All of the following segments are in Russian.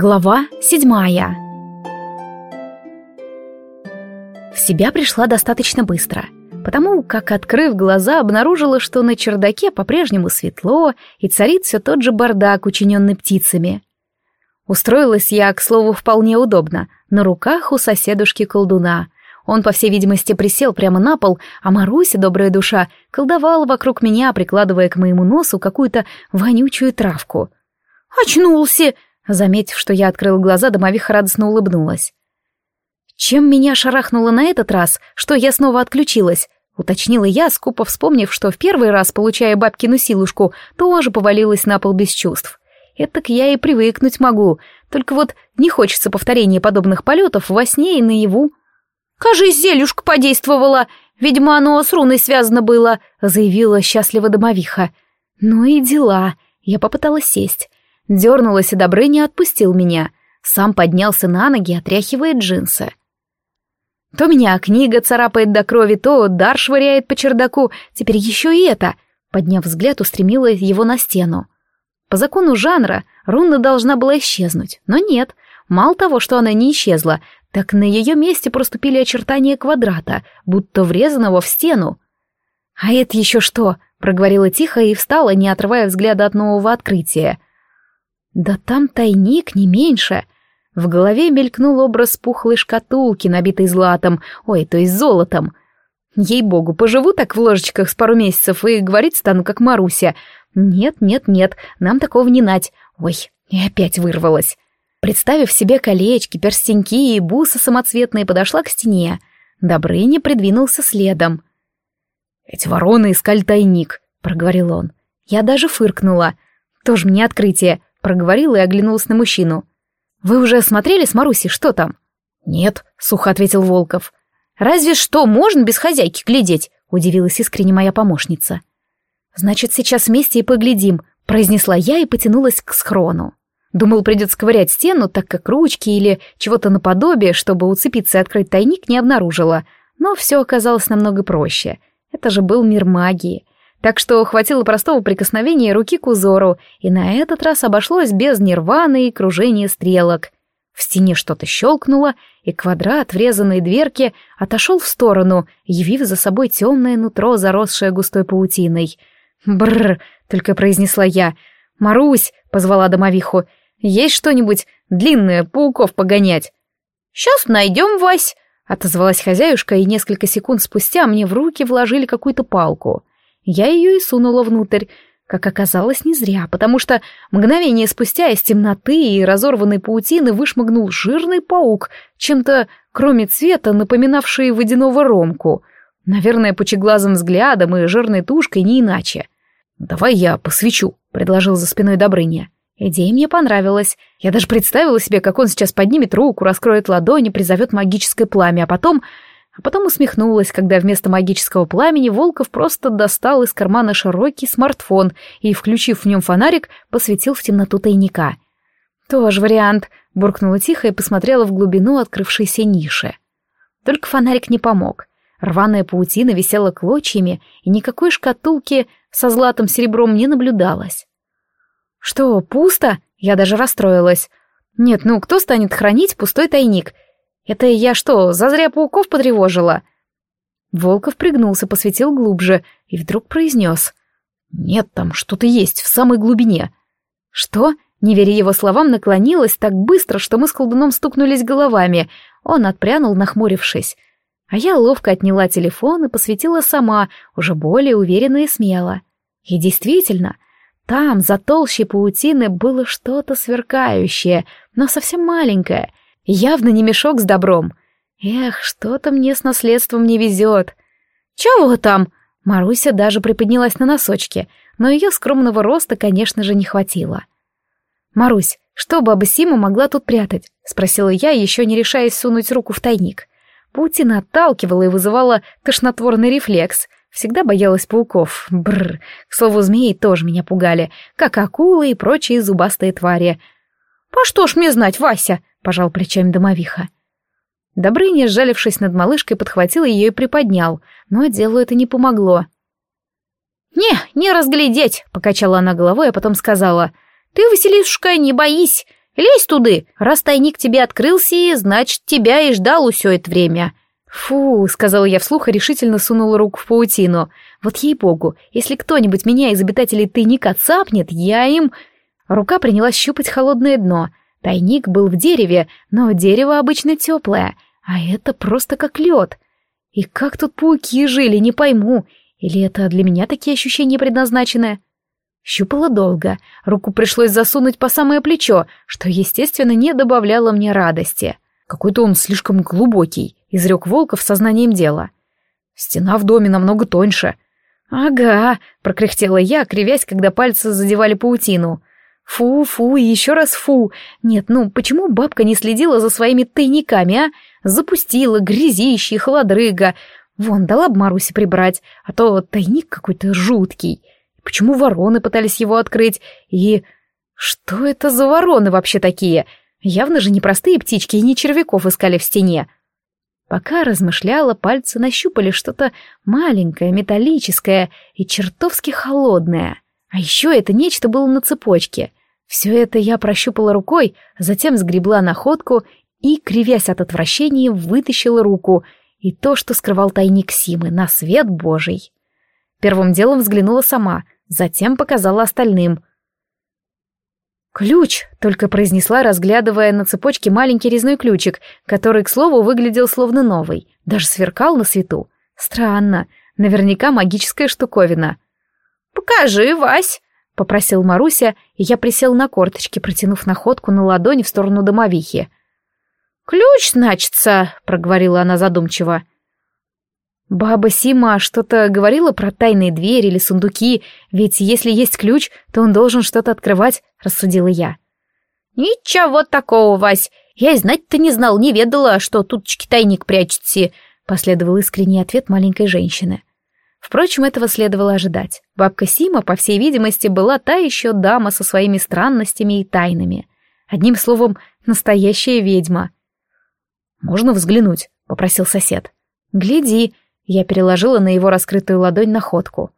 Глава седьмая В себя пришла достаточно быстро, потому как, открыв глаза, обнаружила, что на чердаке по-прежнему светло и царит все тот же бардак, учиненный птицами. Устроилась я, к слову, вполне удобно, на руках у соседушки-колдуна. Он, по всей видимости, присел прямо на пол, а Маруся, добрая душа, колдовала вокруг меня, прикладывая к моему носу какую-то вонючую травку. «Очнулся!» Заметив, что я открыл глаза, домовиха радостно улыбнулась. «Чем меня шарахнуло на этот раз, что я снова отключилась?» — уточнила я, скупо вспомнив, что в первый раз, получая бабкину силушку, тоже повалилась на пол без чувств. Этак я и привыкнуть могу, только вот не хочется повторения подобных полетов во сне и наяву. «Кажись, зелюшка подействовала, видимо, оно с руной связано было», — заявила счастливо домовиха. «Ну и дела». Я попыталась сесть. Дернулась, и Добрыня отпустил меня. Сам поднялся на ноги, отряхивая джинсы. То меня книга царапает до крови, то дар швыряет по чердаку, теперь еще и это. Подняв взгляд, устремила его на стену. По закону жанра руна должна была исчезнуть, но нет. Мало того, что она не исчезла, так на ее месте проступили очертания квадрата, будто врезанного в стену. «А это еще что?» — проговорила тихо и встала, не отрывая взгляда от нового открытия. Да там тайник не меньше. В голове мелькнул образ пухлой шкатулки, набитой златом, ой, то есть золотом. Ей-богу, поживу так в ложечках с пару месяцев и говорить стану, как Маруся. Нет, нет, нет, нам такого не нать. Ой, и опять вырвалась. Представив себе колечки, перстеньки и бусы самоцветные, подошла к стене. Добрыня придвинулся следом. «Эти вороны искали тайник», — проговорил он. Я даже фыркнула. Тоже мне открытие проговорила и оглянулась на мужчину. «Вы уже осмотрели с Марусей, что там?» «Нет», — сухо ответил Волков. «Разве что можно без хозяйки глядеть», — удивилась искренне моя помощница. «Значит, сейчас вместе и поглядим», — произнесла я и потянулась к схрону. Думал, придется ковырять стену, так как ручки или чего-то наподобие, чтобы уцепиться и открыть тайник, не обнаружила. Но все оказалось намного проще. Это же был мир магии так что хватило простого прикосновения руки к узору, и на этот раз обошлось без нирваны и кружения стрелок. В стене что-то щелкнуло, и квадрат врезанной дверки отошел в сторону, явив за собой темное нутро, заросшее густой паутиной. «Бррр!» — только произнесла я. «Марусь!» — позвала домовиху. «Есть что-нибудь длинное, пауков погонять?» «Сейчас найдем, Вась!» — отозвалась хозяюшка, и несколько секунд спустя мне в руки вложили какую-то палку. Я ее и сунула внутрь, как оказалось, не зря, потому что мгновение спустя из темноты и разорванной паутины вышмыгнул жирный паук, чем-то, кроме цвета, напоминавший водяного ромку. Наверное, пучеглазым взглядом и жирной тушкой не иначе. «Давай я посвечу», — предложил за спиной Добрыня. Идея мне понравилась. Я даже представила себе, как он сейчас поднимет руку, раскроет ладони, призовет магическое пламя, а потом а потом усмехнулась, когда вместо магического пламени Волков просто достал из кармана широкий смартфон и, включив в нем фонарик, посветил в темноту тайника. «Тоже вариант», — буркнула тихо и посмотрела в глубину открывшейся ниши. Только фонарик не помог. Рваная паутина висела клочьями, и никакой шкатулки со златом серебром не наблюдалось. «Что, пусто?» Я даже расстроилась. «Нет, ну кто станет хранить пустой тайник?» Это я что, зазря пауков потревожила?» Волков пригнулся, посветил глубже и вдруг произнес. «Нет, там что-то есть в самой глубине». «Что?» Не веря его словам, наклонилась так быстро, что мы с колдуном стукнулись головами. Он отпрянул, нахмурившись. А я ловко отняла телефон и посветила сама, уже более уверенно и смело. И действительно, там, за толщей паутины, было что-то сверкающее, но совсем маленькое, Явно не мешок с добром. Эх, что-то мне с наследством не везет. Чего там? Маруся даже приподнялась на носочки, но ее скромного роста, конечно же, не хватило. «Марусь, что баба Сима могла тут прятать?» — спросила я, еще не решаясь сунуть руку в тайник. Паутина отталкивала и вызывала тошнотворный рефлекс. Всегда боялась пауков. Бррр. К слову, змеи тоже меня пугали, как акулы и прочие зубастые твари. «По что ж мне знать, Вася?» — пожал плечами домовиха. Добрыня, сжалившись над малышкой, подхватил ее и приподнял, но делу это не помогло. «Не, не разглядеть!» — покачала она головой, а потом сказала. «Ты, Василисушка, не боись! Лезь туды, раз тайник тебе открылся, значит, тебя и ждал все это время». «Фу», — сказала я вслух и решительно сунула руку в паутину. «Вот ей-богу, если кто-нибудь меня из обитателей тайника цапнет, я им...» Рука принялась щупать холодное дно. Тайник был в дереве, но дерево обычно теплое, а это просто как лед. И как тут пауки жили, не пойму. Или это для меня такие ощущения предназначены? Щупала долго, руку пришлось засунуть по самое плечо, что, естественно, не добавляло мне радости. Какой-то он слишком глубокий, изрек Волков сознанием дела. Стена в доме намного тоньше. Ага, прокряхтела я, кривясь, когда пальцы задевали паутину. Фу, фу и еще раз фу. Нет, ну почему бабка не следила за своими тайниками, а? Запустила, грязище, холодрыга. Вон, дала бы Марусе прибрать, а то тайник какой-то жуткий. Почему вороны пытались его открыть? И что это за вороны вообще такие? Явно же не простые птички и не червяков искали в стене. Пока размышляла, пальцы нащупали что-то маленькое, металлическое и чертовски холодное. А еще это нечто было на цепочке. Все это я прощупала рукой, затем сгребла находку и, кривясь от отвращения, вытащила руку и то, что скрывал тайник Симы, на свет божий. Первым делом взглянула сама, затем показала остальным. «Ключ!» — только произнесла, разглядывая на цепочке маленький резной ключик, который, к слову, выглядел словно новый, даже сверкал на свету. Странно, наверняка магическая штуковина. «Покажи, Вась!» — попросил Маруся, и я присел на корточки, протянув находку на ладони в сторону домовихи. «Ключ, значится», — проговорила она задумчиво. Баба Сима что-то говорила про тайные двери или сундуки, ведь если есть ключ, то он должен что-то открывать, рассудила я. Ничего такого, Вась. Я и знать-то не знал, не ведала, что тут тайник прячется, последовал искренний ответ маленькой женщины. Впрочем, этого следовало ожидать. Бабка Сима, по всей видимости, была та еще дама со своими странностями и тайнами. Одним словом, настоящая ведьма. «Можно взглянуть?» — попросил сосед. «Гляди», — я переложила на его раскрытую ладонь находку.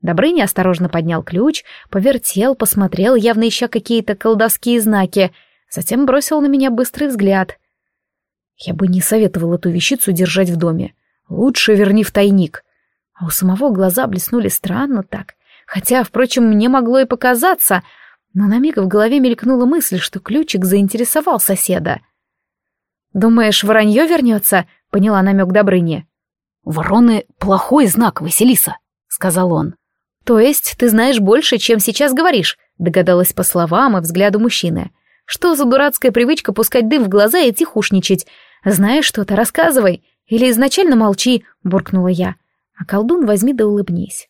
Добрыня осторожно поднял ключ, повертел, посмотрел, явно ища какие-то колдовские знаки, затем бросил на меня быстрый взгляд. Я бы не советовал эту вещицу держать в доме. Лучше верни в тайник. А у самого глаза блеснули странно так. Хотя, впрочем, мне могло и показаться, но на миг в голове мелькнула мысль, что ключик заинтересовал соседа — «Думаешь, воронье вернется?» — поняла намек Добрыни. «Вороны — плохой знак, Василиса», — сказал он. «То есть ты знаешь больше, чем сейчас говоришь?» — догадалась по словам и взгляду мужчины. «Что за дурацкая привычка пускать дым в глаза и тихушничать? Знаешь что-то, рассказывай. Или изначально молчи», — буркнула я. А колдун возьми да улыбнись.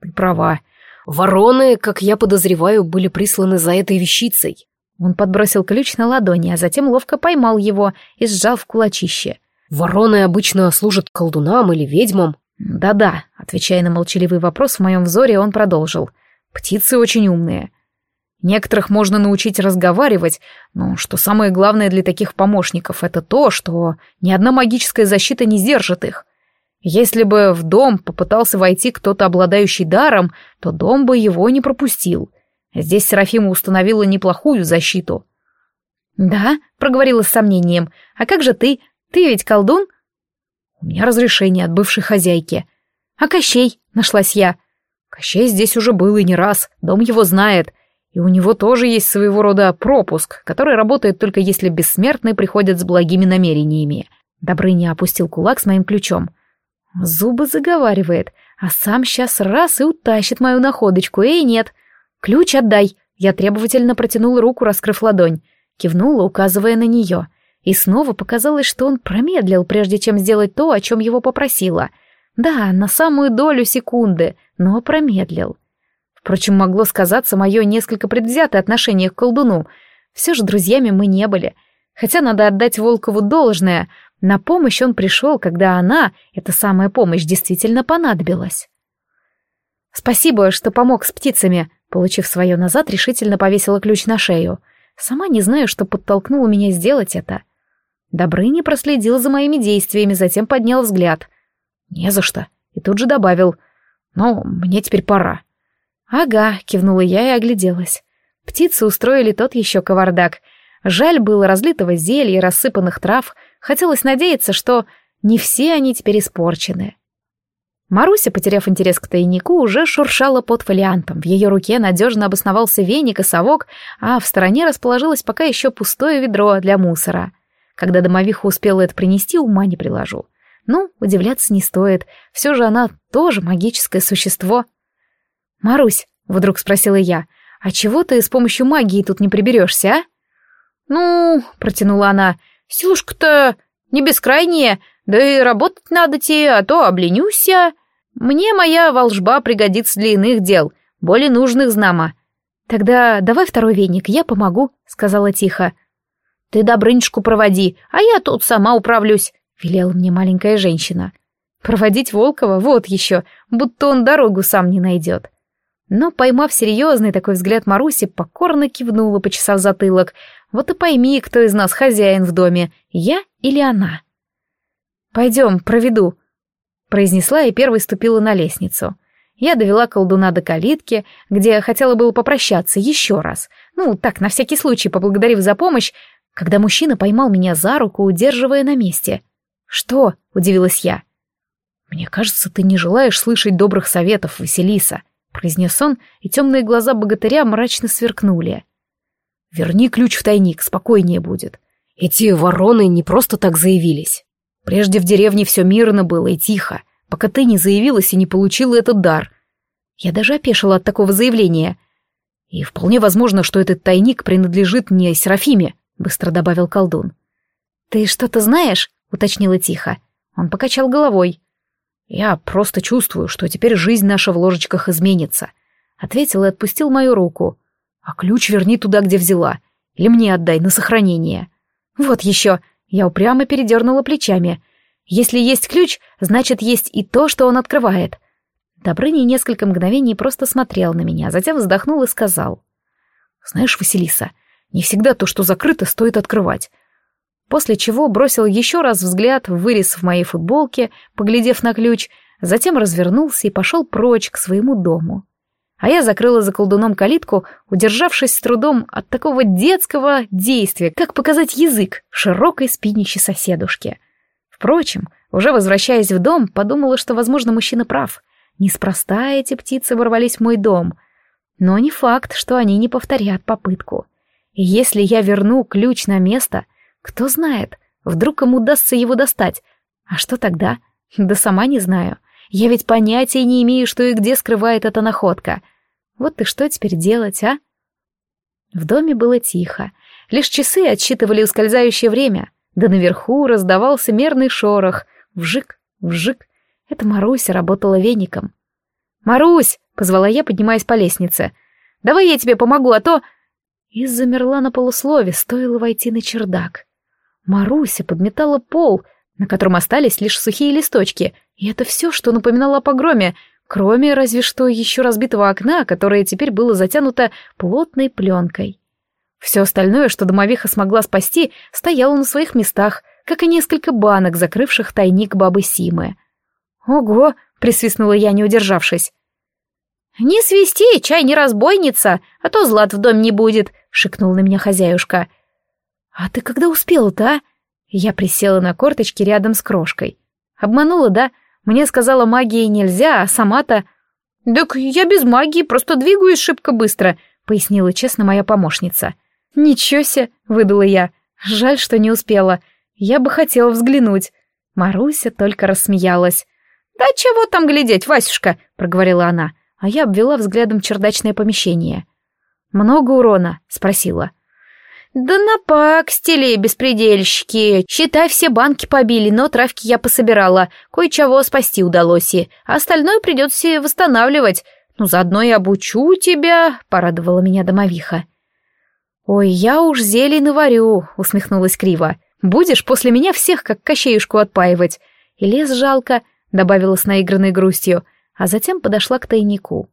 «Ты права. Вороны, как я подозреваю, были присланы за этой вещицей. Он подбросил ключ на ладони, а затем ловко поймал его и сжал в кулачище. «Вороны обычно служат колдунам или ведьмам». «Да-да», — отвечая на молчаливый вопрос в моем взоре, он продолжил. «Птицы очень умные. Некоторых можно научить разговаривать, но что самое главное для таких помощников, это то, что ни одна магическая защита не сдержит их. Если бы в дом попытался войти кто-то, обладающий даром, то дом бы его не пропустил. Здесь Серафима установила неплохую защиту. «Да?» — проговорила с сомнением. «А как же ты? Ты ведь колдун?» «У меня разрешение от бывшей хозяйки». «А Кощей?» — нашлась я. «Кощей здесь уже был и не раз, дом его знает. И у него тоже есть своего рода пропуск, который работает только если бессмертный приходит с благими намерениями». Добрыня опустил кулак с моим ключом. Зубы заговаривает, а сам сейчас раз и утащит мою находочку. Эй, нет, «Ключ отдай!» Я требовательно протянула руку, раскрыв ладонь. Кивнула, указывая на нее. И снова показалось, что он промедлил, прежде чем сделать то, о чем его попросила. Да, на самую долю секунды, но промедлил. Впрочем, могло сказаться мое несколько предвзятое отношение к колдуну. Все же друзьями мы не были. Хотя надо отдать Волкову должное. На помощь он пришел, когда она, эта самая помощь, действительно понадобилась. «Спасибо, что помог с птицами», Получив свое назад, решительно повесила ключ на шею. Сама не знаю, что подтолкнуло меня сделать это. Добрыня проследил за моими действиями, затем поднял взгляд. «Не за что», и тут же добавил. «Ну, мне теперь пора». «Ага», — кивнула я и огляделась. Птицы устроили тот еще кавардак. Жаль было разлитого зелья, рассыпанных трав. Хотелось надеяться, что не все они теперь испорчены. Маруся, потеряв интерес к тайнику, уже шуршала под фолиантом. В ее руке надежно обосновался веник и совок, а в стороне расположилось пока еще пустое ведро для мусора. Когда домовиха успела это принести, ума не приложу. Ну, удивляться не стоит, все же она тоже магическое существо. «Марусь», — вдруг спросила я, — «а чего ты с помощью магии тут не приберешься, а?» «Ну», — протянула она, — «силушка-то не бескрайняя, да и работать надо те, а то обленюся. Мне моя волжба пригодится для иных дел, более нужных знамо». «Тогда давай второй веник, я помогу», — сказала тихо. «Ты Добрынечку проводи, а я тут сама управлюсь», — велела мне маленькая женщина. «Проводить Волкова? Вот еще, будто он дорогу сам не найдет». Но, поймав серьезный такой взгляд Маруси, покорно кивнула, почесав затылок. «Вот и пойми, кто из нас хозяин в доме, я или она?» «Пойдем, проведу», — произнесла и первой ступила на лестницу. Я довела колдуна до калитки, где хотела было попрощаться еще раз. Ну, так, на всякий случай, поблагодарив за помощь, когда мужчина поймал меня за руку, удерживая на месте. «Что?» — удивилась я. «Мне кажется, ты не желаешь слышать добрых советов, Василиса», — произнес он, и темные глаза богатыря мрачно сверкнули. «Верни ключ в тайник, спокойнее будет. Эти вороны не просто так заявились. Прежде в деревне все мирно было и тихо, пока ты не заявилась и не получила этот дар. Я даже опешила от такого заявления. И вполне возможно, что этот тайник принадлежит мне Серафиме», — быстро добавил колдун. «Ты что-то знаешь?» — уточнила тихо. Он покачал головой. «Я просто чувствую, что теперь жизнь наша в ложечках изменится», — ответил и отпустил мою руку. «А ключ верни туда, где взяла, или мне отдай на сохранение». «Вот еще!» — я упрямо передернула плечами. «Если есть ключ, значит, есть и то, что он открывает». Добрыня несколько мгновений просто смотрел на меня, затем вздохнул и сказал. «Знаешь, Василиса, не всегда то, что закрыто, стоит открывать после чего бросил еще раз взгляд в вырез в моей футболке, поглядев на ключ, затем развернулся и пошел прочь к своему дому. А я закрыла за колдуном калитку, удержавшись с трудом от такого детского действия, как показать язык широкой спинищей соседушке. Впрочем, уже возвращаясь в дом, подумала, что, возможно, мужчина прав. Неспроста эти птицы ворвались в мой дом. Но не факт, что они не повторят попытку. И если я верну ключ на место — кто знает, вдруг им удастся его достать. А что тогда? Да сама не знаю. Я ведь понятия не имею, что и где скрывает эта находка. Вот и что теперь делать, а? В доме было тихо. Лишь часы отсчитывали ускользающее время. Да наверху раздавался мерный шорох. Вжик, вжик. Это Маруся работала веником. «Марусь!» — позвала я, поднимаясь по лестнице. «Давай я тебе помогу, а то...» И замерла на полуслове, стоило войти на чердак. Маруся подметала пол, на котором остались лишь сухие листочки, и это все, что напоминало о погроме, кроме разве что еще разбитого окна, которое теперь было затянуто плотной пленкой. Все остальное, что домовиха смогла спасти, стояло на своих местах, как и несколько банок, закрывших тайник бабы Симы. «Ого!» — присвистнула я, не удержавшись. «Не свисти, чай не разбойница, а то злат в дом не будет», — шикнул на меня хозяюшка. «А ты когда успела-то, а?» Я присела на корточки рядом с крошкой. Обманула, да? Мне сказала, магией нельзя, а сама-то... «Так я без магии, просто двигаюсь шибко быстро», — пояснила честно моя помощница. «Ничего себе!» — выдала я. «Жаль, что не успела. Я бы хотела взглянуть». Маруся только рассмеялась. «Да чего там глядеть, Васюшка?» — проговорила она, а я обвела взглядом чердачное помещение. «Много урона?» — спросила. «Да напакстили, беспредельщики. Считай, все банки побили, но травки я пособирала. Кое-чего спасти удалось и. Остальное придется восстанавливать. Ну, заодно и обучу тебя», — порадовала меня домовиха. «Ой, я уж зелий наварю», — усмехнулась криво. «Будешь после меня всех, как кощеюшку, отпаивать. И лес жалко», — добавила с наигранной грустью, а затем подошла к тайнику.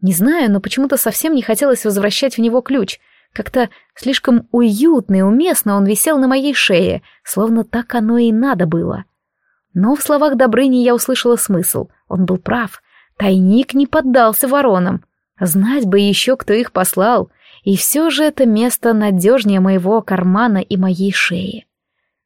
Не знаю, но почему-то совсем не хотелось возвращать в него ключ — как-то слишком уютно и уместно он висел на моей шее, словно так оно и надо было. Но в словах Добрыни я услышала смысл. Он был прав. Тайник не поддался воронам. Знать бы еще, кто их послал. И все же это место надежнее моего кармана и моей шеи.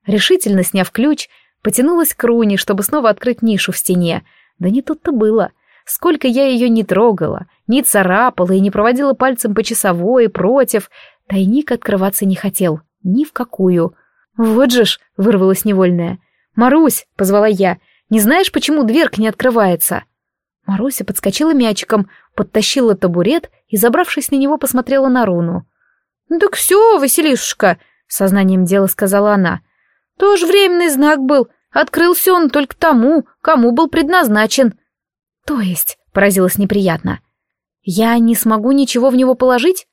Решительно сняв ключ, потянулась к руне, чтобы снова открыть нишу в стене. Да не тут-то было. Сколько я ее не трогала, не царапала и не проводила пальцем по часовой против, тайник открываться не хотел. Ни в какую. «Вот же ж!» — вырвалась невольная. «Марусь!» — позвала я. «Не знаешь, почему дверка не открывается?» Маруся подскочила мячиком, подтащила табурет и, забравшись на него, посмотрела на руну. «Ну так все, Василисушка!» — сознанием дела сказала она. «Тоже временный знак был. Открылся он только тому, кому был предназначен». «То есть?» — поразилась неприятно. «Я не смогу ничего в него положить?»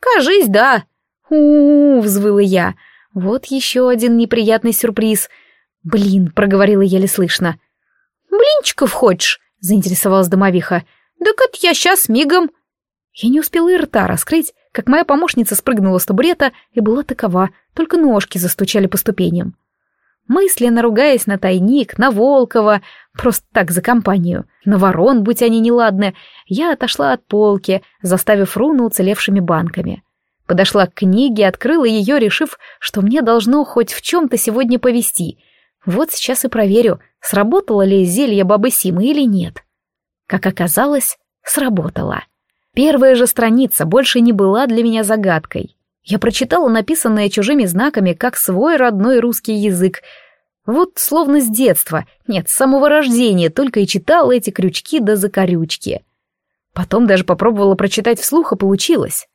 «Кажись, да!» «У-у-у!» — взвыла я. «Вот еще один неприятный сюрприз!» «Блин!» — проговорила еле слышно. «Блинчиков хочешь?» — заинтересовалась домовиха. «Так это я сейчас мигом!» Я не успела и рта раскрыть, как моя помощница спрыгнула с табурета и была такова, только ножки застучали по ступеням. Мысленно ругаясь на тайник, на Волкова, просто так за компанию, на ворон, будь они неладны, я отошла от полки, заставив руну уцелевшими банками. Подошла к книге, открыла ее, решив, что мне должно хоть в чем-то сегодня повести. Вот сейчас и проверю, сработало ли зелье бабы Симы или нет. Как оказалось, сработало. Первая же страница больше не была для меня загадкой. Я прочитала написанное чужими знаками как свой родной русский язык. Вот словно с детства, нет, с самого рождения только и читала эти крючки да закорючки. Потом даже попробовала прочитать вслух, и получилось.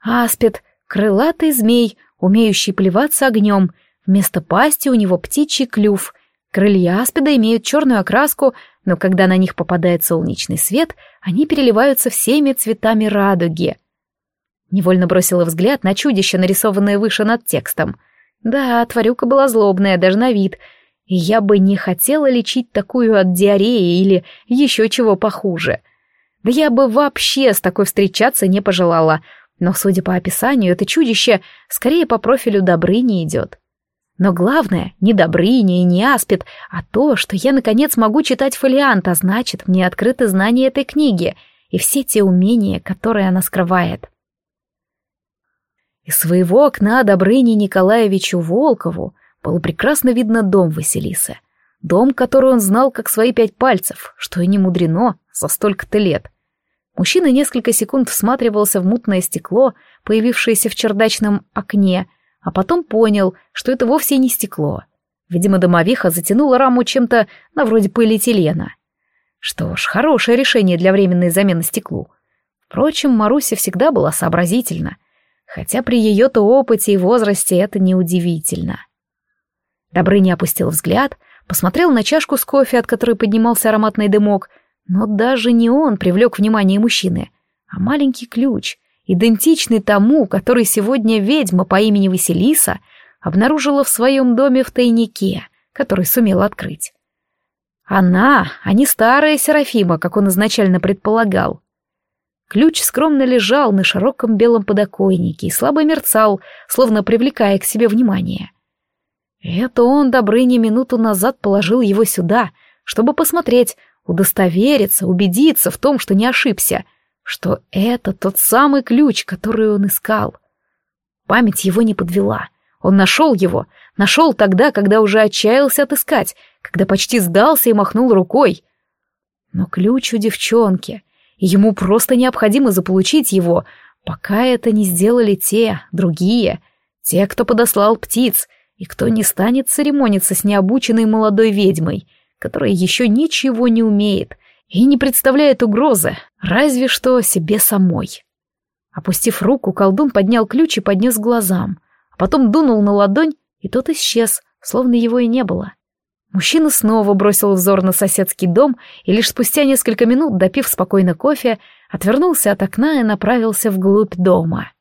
Аспид — крылатый змей, умеющий плеваться огнем. Вместо пасти у него птичий клюв. Крылья аспида имеют черную окраску, но когда на них попадает солнечный свет, они переливаются всеми цветами радуги. Невольно бросила взгляд на чудище, нарисованное выше над текстом. Да, тварюка была злобная, даже на вид. Я бы не хотела лечить такую от диареи или еще чего похуже. Да я бы вообще с такой встречаться не пожелала. Но, судя по описанию, это чудище скорее по профилю Добрыни идет. Но главное, не Добрыня и не Аспид, а то, что я наконец могу читать фолиант, а значит, мне открыты знания этой книги и все те умения, которые она скрывает. Из своего окна Добрыне Николаевичу Волкову было прекрасно видно дом Василисы. Дом, который он знал как свои пять пальцев, что и не мудрено за столько-то лет. Мужчина несколько секунд всматривался в мутное стекло, появившееся в чердачном окне, а потом понял, что это вовсе не стекло. Видимо, домовиха затянула раму чем-то на вроде полиэтилена. Что ж, хорошее решение для временной замены стеклу. Впрочем, Маруся всегда была сообразительна — хотя при ее-то опыте и возрасте это неудивительно. Добрыня опустил взгляд, посмотрел на чашку с кофе, от которой поднимался ароматный дымок, но даже не он привлек внимание мужчины, а маленький ключ, идентичный тому, который сегодня ведьма по имени Василиса обнаружила в своем доме в тайнике, который сумел открыть. Она, а не старая Серафима, как он изначально предполагал. Ключ скромно лежал на широком белом подоконнике и слабо мерцал, словно привлекая к себе внимание. Это он, Добрыня, минуту назад положил его сюда, чтобы посмотреть, удостовериться, убедиться в том, что не ошибся, что это тот самый ключ, который он искал. Память его не подвела. Он нашел его, нашел тогда, когда уже отчаялся отыскать, когда почти сдался и махнул рукой. Но ключ у девчонки — Ему просто необходимо заполучить его, пока это не сделали те, другие, те, кто подослал птиц, и кто не станет церемониться с необученной молодой ведьмой, которая еще ничего не умеет и не представляет угрозы, разве что себе самой. Опустив руку, колдун поднял ключ и поднес глазам, а потом дунул на ладонь, и тот исчез, словно его и не было. Мужчина снова бросил взор на соседский дом и лишь спустя несколько минут, допив спокойно кофе, отвернулся от окна и направился вглубь дома.